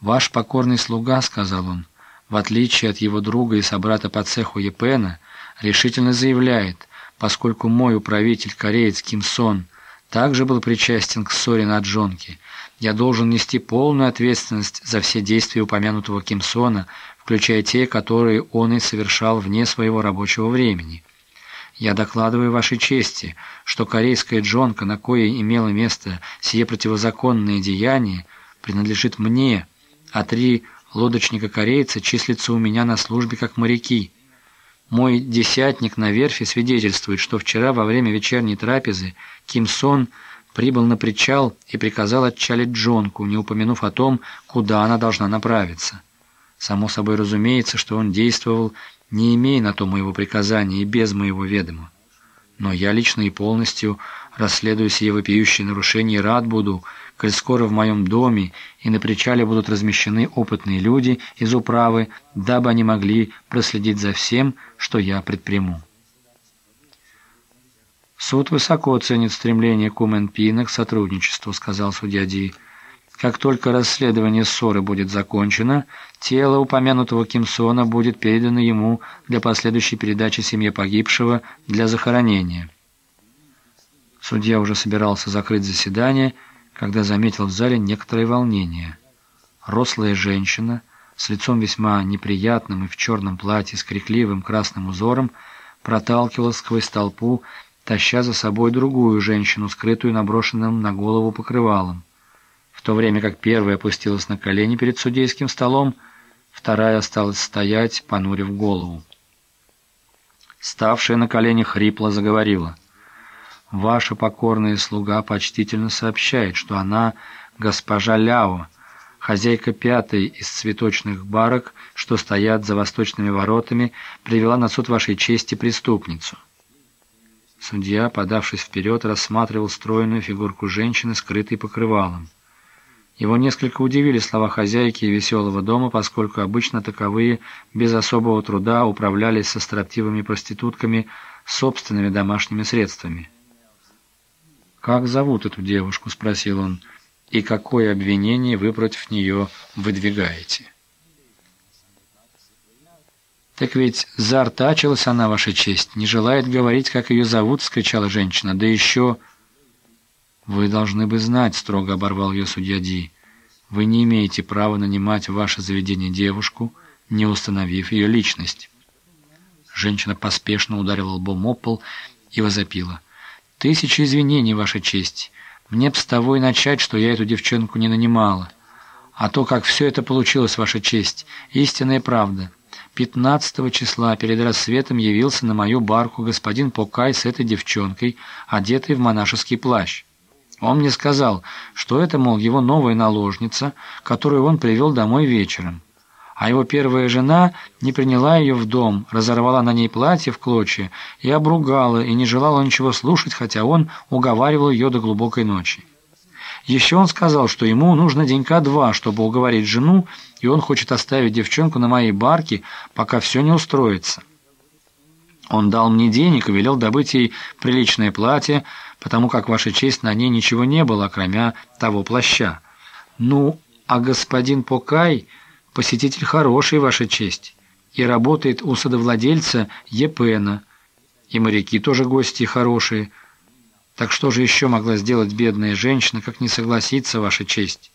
«Ваш покорный слуга», — сказал он, — «в отличие от его друга и собрата по цеху Епена, решительно заявляет, поскольку мой управитель, кореец Ким Сон, также был причастен к ссоре на Джонке, я должен нести полную ответственность за все действия упомянутого Ким Сона, включая те, которые он и совершал вне своего рабочего времени. Я докладываю вашей чести, что корейская Джонка, на кое имело место сие противозаконное деяние, принадлежит мне, а три лодочника-корейца числятся у меня на службе как моряки. Мой десятник на верфи свидетельствует, что вчера во время вечерней трапезы Ким Сон прибыл на причал и приказал отчалить Джонку, не упомянув о том, куда она должна направиться. Само собой разумеется, что он действовал, не имея на то моего приказания и без моего ведома. Но я лично и полностью расследую сие вопиющие нарушения, рад буду, коль скоро в моем доме и на причале будут размещены опытные люди из управы, дабы они могли проследить за всем, что я предприму. «Суд высоко ценит стремление Кумен-Пина к сотрудничеству», — сказал судья Ди. «Как только расследование ссоры будет закончено, тело упомянутого Кимсона будет передано ему для последующей передачи семье погибшего для захоронения». Судья уже собирался закрыть заседание, когда заметил в зале некоторое волнение. Рослая женщина с лицом весьма неприятным и в черном платье с крикливым красным узором проталкивалась сквозь толпу, таща за собой другую женщину, скрытую наброшенным на голову покрывалом. В то время как первая опустилась на колени перед судейским столом, вторая осталась стоять, понурив голову. Ставшая на колени хрипло заговорила — Ваша покорная слуга почтительно сообщает, что она госпожа Ляо, хозяйка пятой из цветочных барок, что стоят за восточными воротами, привела на суд вашей чести преступницу. Судья, подавшись вперед, рассматривал стройную фигурку женщины, скрытой покрывалом. Его несколько удивили слова хозяйки веселого дома, поскольку обычно таковые без особого труда управлялись со строптивыми проститутками собственными домашними средствами. «Как зовут эту девушку?» — спросил он. «И какое обвинение вы против нее выдвигаете?» «Так ведь заортачилась она, Ваша честь, не желает говорить, как ее зовут», — скричала женщина. «Да еще...» «Вы должны бы знать», — строго оборвал ее судья Ди. «Вы не имеете права нанимать в ваше заведение девушку, не установив ее личность». Женщина поспешно ударила лбом об пол и возопила. «Тысячи извинений, Ваша честь. Мне б с того и начать, что я эту девчонку не нанимала. А то, как все это получилось, Ваша честь, истинная правда. Пятнадцатого числа перед рассветом явился на мою барку господин Покай с этой девчонкой, одетой в монашеский плащ. Он мне сказал, что это, мол, его новая наложница, которую он привел домой вечером а его первая жена не приняла ее в дом, разорвала на ней платье в клочья и обругала, и не желала ничего слушать, хотя он уговаривал ее до глубокой ночи. Еще он сказал, что ему нужно денька два, чтобы уговорить жену, и он хочет оставить девчонку на моей барке, пока все не устроится. Он дал мне денег и велел добыть ей приличное платье, потому как, ваша честь, на ней ничего не было, кроме того плаща. Ну, а господин Покай Посетитель хороший, Ваша честь, и работает у садовладельца Епена. И моряки тоже гости хорошие. Так что же еще могла сделать бедная женщина, как не согласиться, Ваша честь?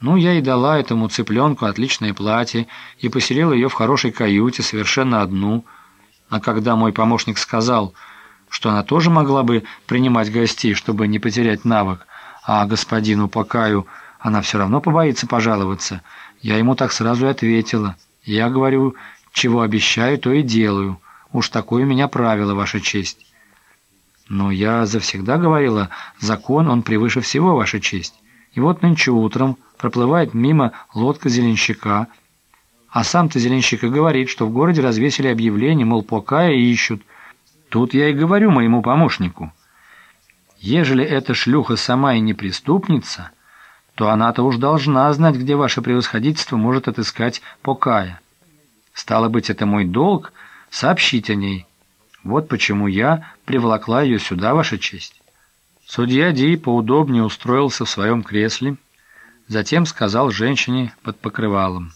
Ну, я и дала этому цыпленку отличное платье и поселила ее в хорошей каюте, совершенно одну. А когда мой помощник сказал, что она тоже могла бы принимать гостей, чтобы не потерять навык, а господину Покаю она все равно побоится пожаловаться – я ему так сразу и ответила. Я говорю, чего обещаю, то и делаю. Уж такое у меня правило, Ваша честь. Но я завсегда говорила, закон, он превыше всего, Ваша честь. И вот нынче утром проплывает мимо лодка зеленщика, а сам-то зеленщик и говорит, что в городе развесили объявление, мол, покая ищут. Тут я и говорю моему помощнику. Ежели эта шлюха сама и не преступница, то она-то уж должна знать, где ваше превосходительство может отыскать Покая. Стало быть, это мой долг сообщить о ней. Вот почему я приволокла ее сюда, ваша честь». Судья Ди поудобнее устроился в своем кресле, Затем сказал женщине под покрывалом.